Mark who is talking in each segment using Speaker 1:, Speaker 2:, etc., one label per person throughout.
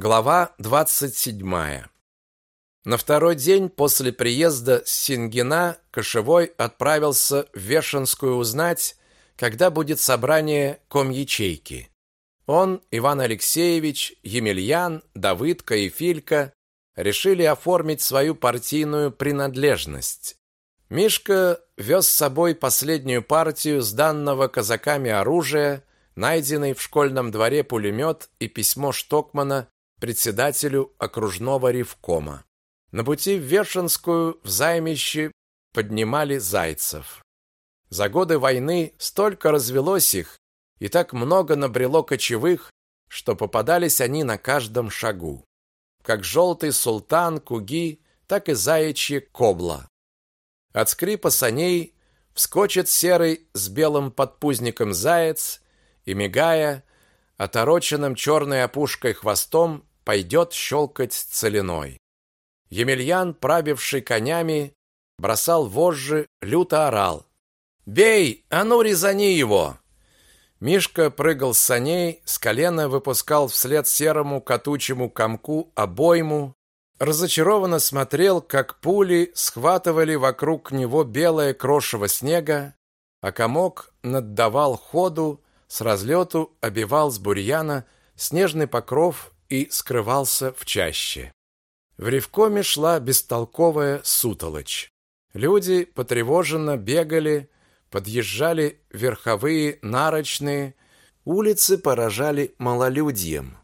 Speaker 1: Глава 27. На второй день после приезда с Сингина Кошевой отправился в Вешенскую узнать, когда будет собрание комячейки. Он, Иван Алексеевич, Емельян, Давыдка и Филька решили оформить свою партийную принадлежность. Мишка вез с собой последнюю партию сданного казаками оружия, найденный в школьном дворе пулемет и письмо Штокмана председателю окружного ревкома. На пути в Вершинскую в займище поднимали зайцев. За годы войны столько развелось их, и так много набрело кочевых, что попадались они на каждом шагу. Как желтый султан, куги, так и заячье кобла. От скрипа саней вскочит серый с белым подпузником заяц и, мигая, отороченным черной опушкой хвостом, пойдет щелкать целиной. Емельян, правивший конями, бросал вожжи, люто орал. «Бей! А ну, резани его!» Мишка прыгал с саней, с колена выпускал вслед серому катучему комку обойму, разочарованно смотрел, как пули схватывали вокруг него белое крошево снега, а комок наддавал ходу, с разлету обивал с бурьяна снежный покров и скрывался в чаще. В ревкоме шла бестолковая сутолочь. Люди потревоженно бегали, подъезжали верховые нарочные, улицы поражали малолюдьем.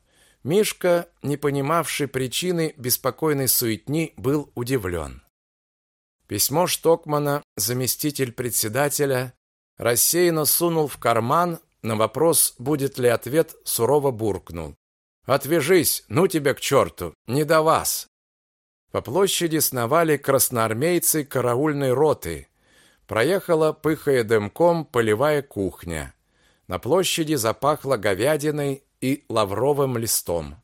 Speaker 1: Мишка, не понимавший причины беспокойной суетни, был удивлен. Письмо Штокмана заместитель председателя рассеянно сунул в карман, на вопрос, будет ли ответ, сурово буркнул. Отвяжись, ну тебя к черту, не до вас. По площади сновали красноармейцы караульной роты. Проехала, пыхая дымком, полевая кухня. На площади запахло говядиной и лавровым листом.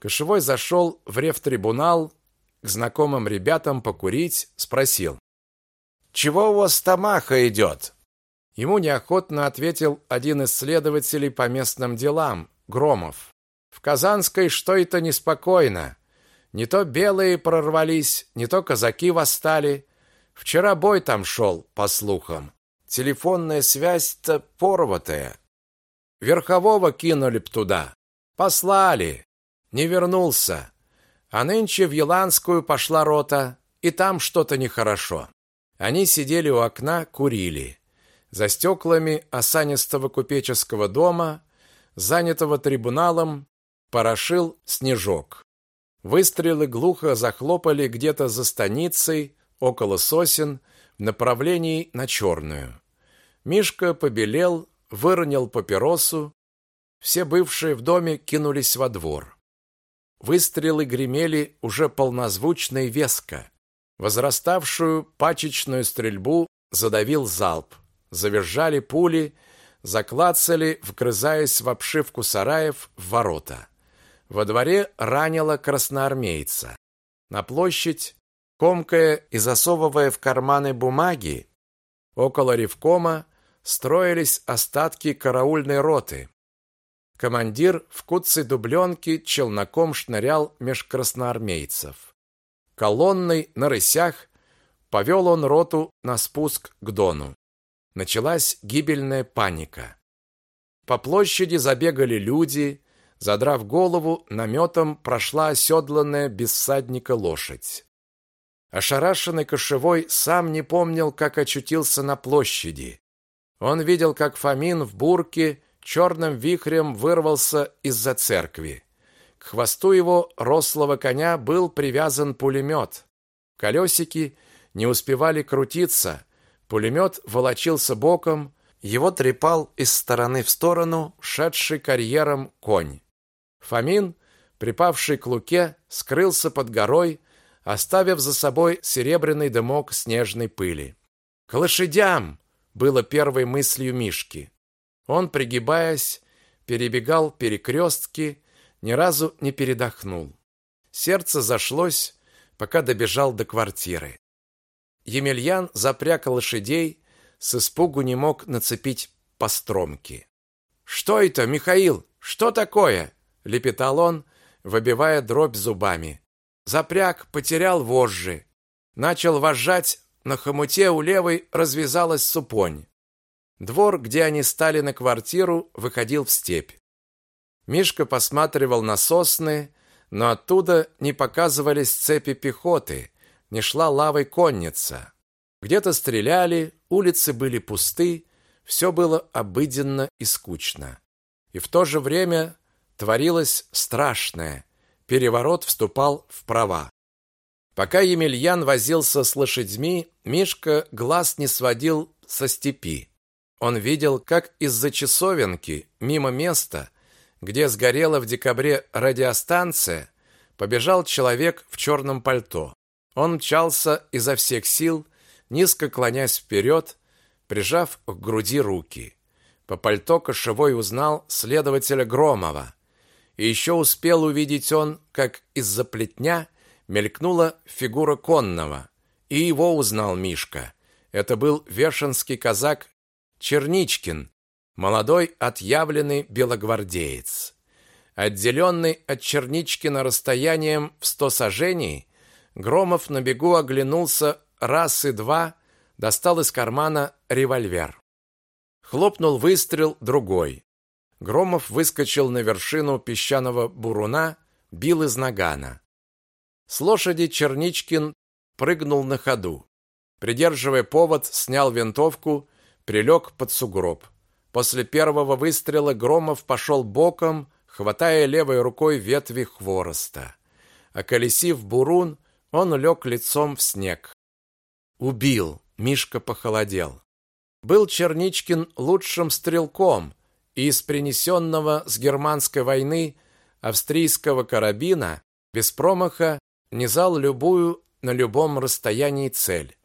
Speaker 1: Кошевой зашел в рефтрибунал к знакомым ребятам покурить, спросил. «Чего у вас тамаха идет?» Ему неохотно ответил один из следователей по местным делам, Громов. В Казанской что это неспокойно. Не то белые прорвались, не то казаки восстали. Вчера бой там шел, по слухам. Телефонная связь-то порватая. Верхового кинули б туда. Послали. Не вернулся. А нынче в Еланскую пошла рота, и там что-то нехорошо. Они сидели у окна, курили. За стеклами осанистого купеческого дома, занятого трибуналом, порошил снежок. Выстрелы глухо захлопали где-то за станицей, около сосен, в направлении на Черную. Мишка побелел, выронил папиросу. Все бывшие в доме кинулись во двор. Выстрелы гремели уже полнозвучно и веско. Возраставшую пачечную стрельбу задавил залп. Завизжали пули, заклацали, вгрызаясь в обшивку сараев в ворота. Во дворе ранило красноармейца. На площадь, комкая и засовывая в карманы бумаги, около ревкома строились остатки караульной роты. Командир в куцей дубленке челноком шнырял меж красноармейцев. Колонной на рысях повел он роту на спуск к Дону. Началась гибельная паника. По площади забегали люди, Задрав голову, наметом прошла оседланная без всадника лошадь. Ошарашенный кошевой сам не помнил, как очутился на площади. Он видел, как Фомин в бурке черным вихрем вырвался из-за церкви. К хвосту его рослого коня был привязан пулемет. Колесики не успевали крутиться, пулемет волочился боком, его трепал из стороны в сторону шедший карьером конь. Фомин, припавший к луке, скрылся под горой, оставив за собой серебряный дымок снежной пыли. «К лошадям!» было первой мыслью Мишки. Он, пригибаясь, перебегал перекрестки, ни разу не передохнул. Сердце зашлось, пока добежал до квартиры. Емельян запряг лошадей, с испугу не мог нацепить постромки. «Что это, Михаил? Что такое?» Лепетал он, выбивая дробь зубами. Запряг, потерял вожжи. Начал вожжать, на хомуте у левой развязалась супонь. Двор, где они стали на квартиру, выходил в степь. Мишка посматривал на сосны, но оттуда не показывались цепи пехоты, не шла лавой конница. Где-то стреляли, улицы были пусты, все было обыденно и скучно. И в то же время творилось страшное. Переворот вступал в права. Пока Емельян возился с лошадьми, Мишка глаз не сводил со степи. Он видел, как из-за часовенки, мимо места, где сгорела в декабре радиостанция, побежал человек в черном пальто. Он мчался изо всех сил, низко клонясь вперед, прижав к груди руки. По пальто кошевой узнал следователя Громова. И еще успел увидеть он, как из-за плетня мелькнула фигура конного. И его узнал Мишка. Это был вешенский казак Черничкин, молодой отъявленный белогвардеец. Отделенный от Черничкина расстоянием в сто саженей, Громов на бегу оглянулся раз и два, достал из кармана револьвер. Хлопнул выстрел другой. Громов выскочил на вершину песчаного буруна, бил из нагана. С лошади Черничкин прыгнул на ходу. Придерживая повод, снял винтовку, прилег под сугроб. После первого выстрела Громов пошел боком, хватая левой рукой ветви хвороста. Околесив бурун, он лег лицом в снег. Убил. Мишка похолодел. Был Черничкин лучшим стрелком, из принесенного с германской войны австрийского карабина без промаха низал любую на любом расстоянии цель.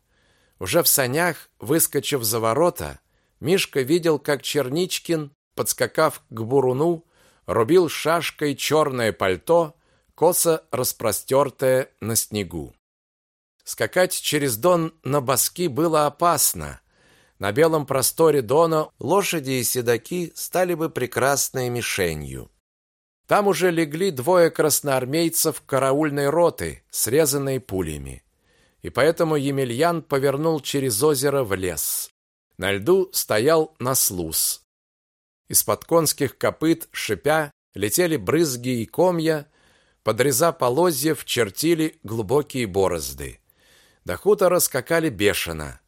Speaker 1: Уже в санях, выскочив за ворота, Мишка видел, как Черничкин, подскакав к буруну, рубил шашкой черное пальто, косо распростертое на снегу. Скакать через Дон на боски было опасно. На белом просторе Дона лошади и седаки стали бы прекрасной мишенью. Там уже легли двое красноармейцев караульной роты, срезанные пулями. И поэтому Емельян повернул через озеро в лес. На льду стоял наслус. Из-под конских копыт, шипя, летели брызги и комья, подреза полозьев чертили глубокие борозды. До хутора скакали бешено.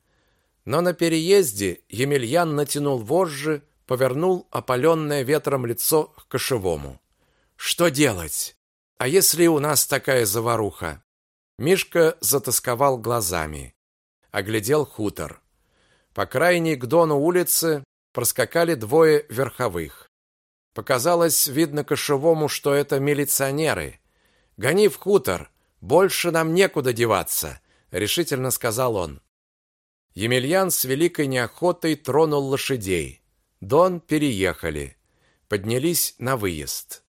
Speaker 1: Но на переезде Емельян натянул вожжи, повернул опаленное ветром лицо к кошевому. Что делать? А если у нас такая заваруха? Мишка затасковал глазами, оглядел хутор. По крайней к дону улицы проскакали двое верховых. Показалось, видно кошевому, что это милиционеры. Гони в хутор, больше нам некуда деваться решительно сказал он. Емельян с великой неохотой тронул лошадей. Дон переехали, поднялись на выезд.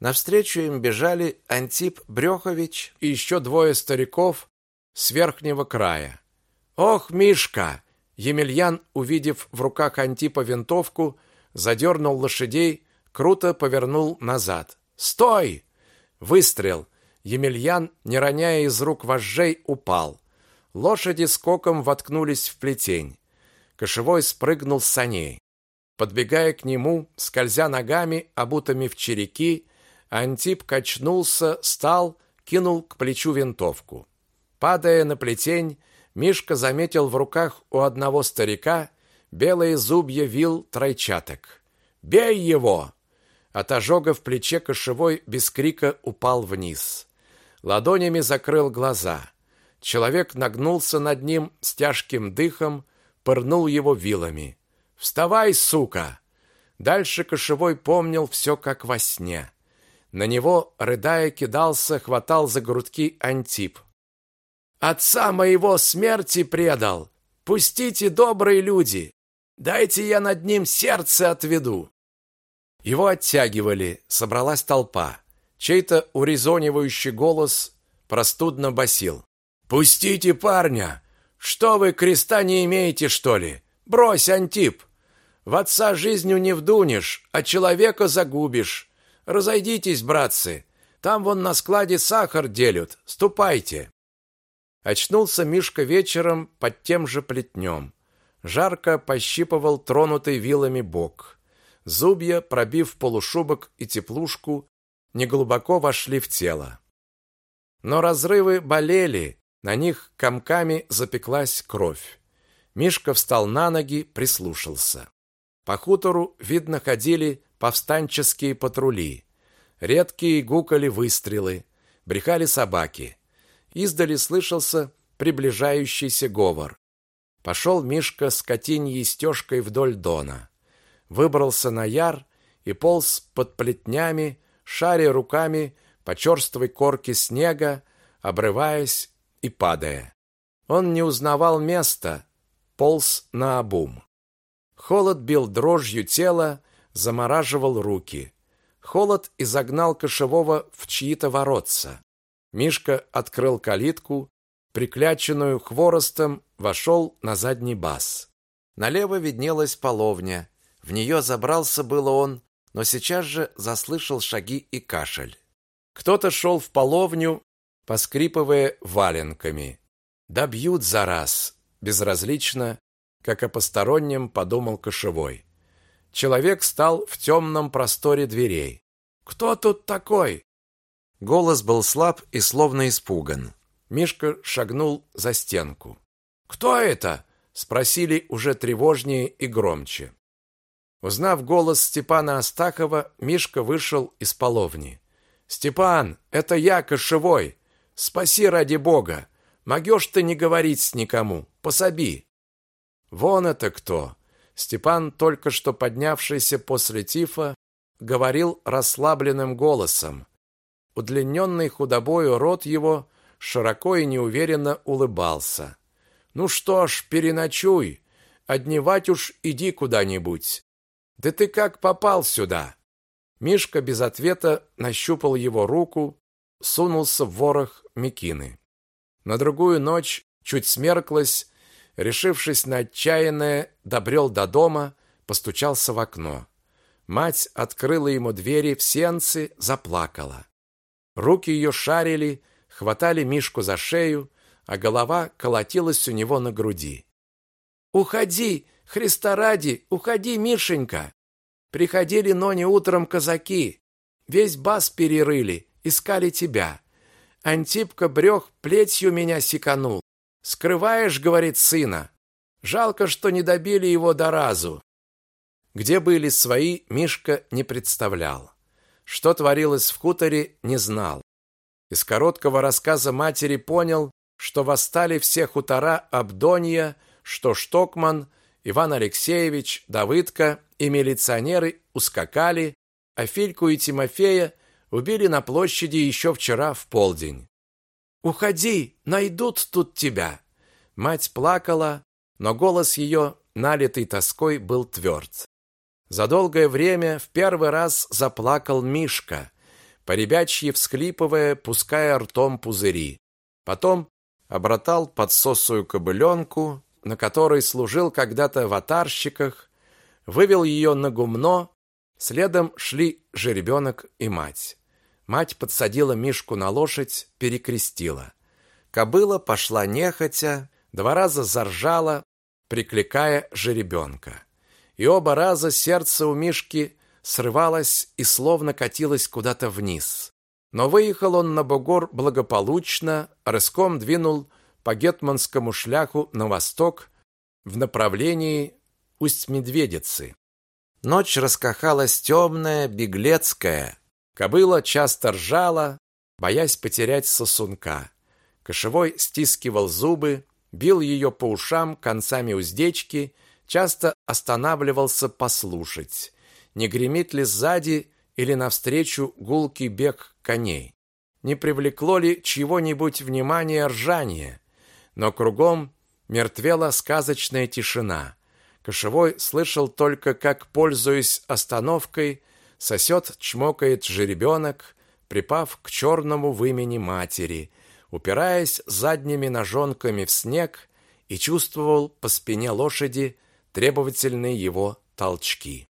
Speaker 1: Навстречу им бежали Антип Брехович и еще двое стариков с верхнего края. Ох, Мишка! Емельян, увидев в руках Антипа винтовку, задернул лошадей, круто повернул назад. Стой! Выстрел. Емельян, не роняя из рук вожжей, упал. Лошади скоком воткнулись в плетень. Кошевой спрыгнул с саней. Подбегая к нему, скользя ногами, обутыми в череки, Антип качнулся, стал, кинул к плечу винтовку. Падая на плетень, Мишка заметил в руках у одного старика белые зубья вил тройчаток. «Бей его!» От ожога в плече кошевой без крика упал вниз. Ладонями закрыл глаза. Человек нагнулся над ним с тяжким дыхом, пырнул его вилами. «Вставай, сука!» Дальше кошевой помнил все как во сне. На него, рыдая, кидался, хватал за грудки Антип. «Отца моего смерти предал! Пустите, добрые люди! Дайте я над ним сердце отведу!» Его оттягивали, собралась толпа. Чей-то урезонивающий голос простудно басил. Пустите парня. Что вы креста не имеете, что ли? Брось, Антип. В отца жизнью не вдунешь, а человека загубишь. Разойдитесь, братцы. Там вон на складе сахар делят. Ступайте. Очнулся Мишка вечером под тем же плетнем. Жарко пощипывал тронутый вилами бок. Зубья, пробив полушубок и теплушку, неглубоко вошли в тело. Но разрывы болели, на них комками запеклась кровь. Мишка встал на ноги, прислушался. По хутору, видно, ходили повстанческие патрули. Редкие гукали выстрелы, брехали собаки. Издали слышался приближающийся говор. Пошел Мишка с котиньей стежкой вдоль дона. Выбрался на яр и полз под плетнями, шаря руками по черствой корке снега, обрываясь и падая. Он не узнавал места, полз на обум. Холод бил дрожью тело, замораживал руки. Холод изогнал кошевого в чьи-то воротца. Мишка открыл калитку, прикляченную хворостом, вошел на задний бас. Налево виднелась половня. В нее забрался было он, но сейчас же заслышал шаги и кашель. Кто-то шел в половню, поскрипывая валенками. «Да бьют за раз!» Безразлично, как о постороннем, подумал кошевой. Человек стал в темном просторе дверей. «Кто тут такой?» Голос был слаб и словно испуган. Мишка шагнул за стенку. «Кто это?» – спросили уже тревожнее и громче. Узнав голос Степана Астахова, Мишка вышел из половни. «Степан, это я, кошевой! Спаси ради бога! Могешь ты не говорить никому! Пособи!» «Вон это кто!» Степан, только что поднявшийся после тифа, говорил расслабленным голосом. Удлиненный худобою рот его широко и неуверенно улыбался. «Ну что ж, переночуй, одневать уж иди куда-нибудь. Да ты как попал сюда?» Мишка без ответа нащупал его руку, сунулся в ворох мекины. На другую ночь, чуть смерклась, решившись на отчаянное, добрел до дома, постучался в окно. Мать открыла ему двери в сенцы, заплакала. Руки ее шарили, хватали Мишку за шею, а голова колотилась у него на груди. «Уходи, Христа ради, уходи, Мишенька!» Приходили ноне утром казаки, весь бас перерыли, искали тебя. Антипка брех плетью меня секанул. Скрываешь, говорит сына. Жалко, что не добили его до разу. Где были свои, Мишка не представлял. Что творилось в хуторе, не знал. Из короткого рассказа матери понял, что восстали все хутора Абдонья, что Штокман, Иван Алексеевич, Давыдка и милиционеры ускакали, а Фильку и Тимофея убили на площади еще вчера в полдень. Уходи, найдут тут тебя. Мать плакала, но голос ее, налитый тоской, был тверд. За долгое время в первый раз заплакал Мишка, поребячьи всхлипывая, пуская ртом пузыри. Потом обратал подсосую кобыленку, на которой служил когда-то в атарщиках, вывел ее на гумно, следом шли жеребенок и мать. Мать подсадила Мишку на лошадь, перекрестила. Кобыла пошла нехотя, два раза заржала, прикликая жеребенка. И оба раза сердце у Мишки срывалось и словно катилось куда-то вниз. Но выехал он на бугор благополучно, рыском двинул по гетманскому шляху на восток в направлении Усть-Медведицы. Ночь раскахалась темная, беглецкая, Кобыла часто ржала, боясь потерять сосунка. Кошевой стискивал зубы, бил ее по ушам концами уздечки, часто останавливался послушать, не гремит ли сзади или навстречу гулкий бег коней. Не привлекло ли чьего-нибудь внимания ржание? Но кругом мертвела сказочная тишина. Кошевой слышал только, как, пользуясь остановкой, сосет, чмокает жеребенок, припав к черному вымени матери, упираясь задними ножонками в снег и чувствовал по спине лошади требовательные его толчки.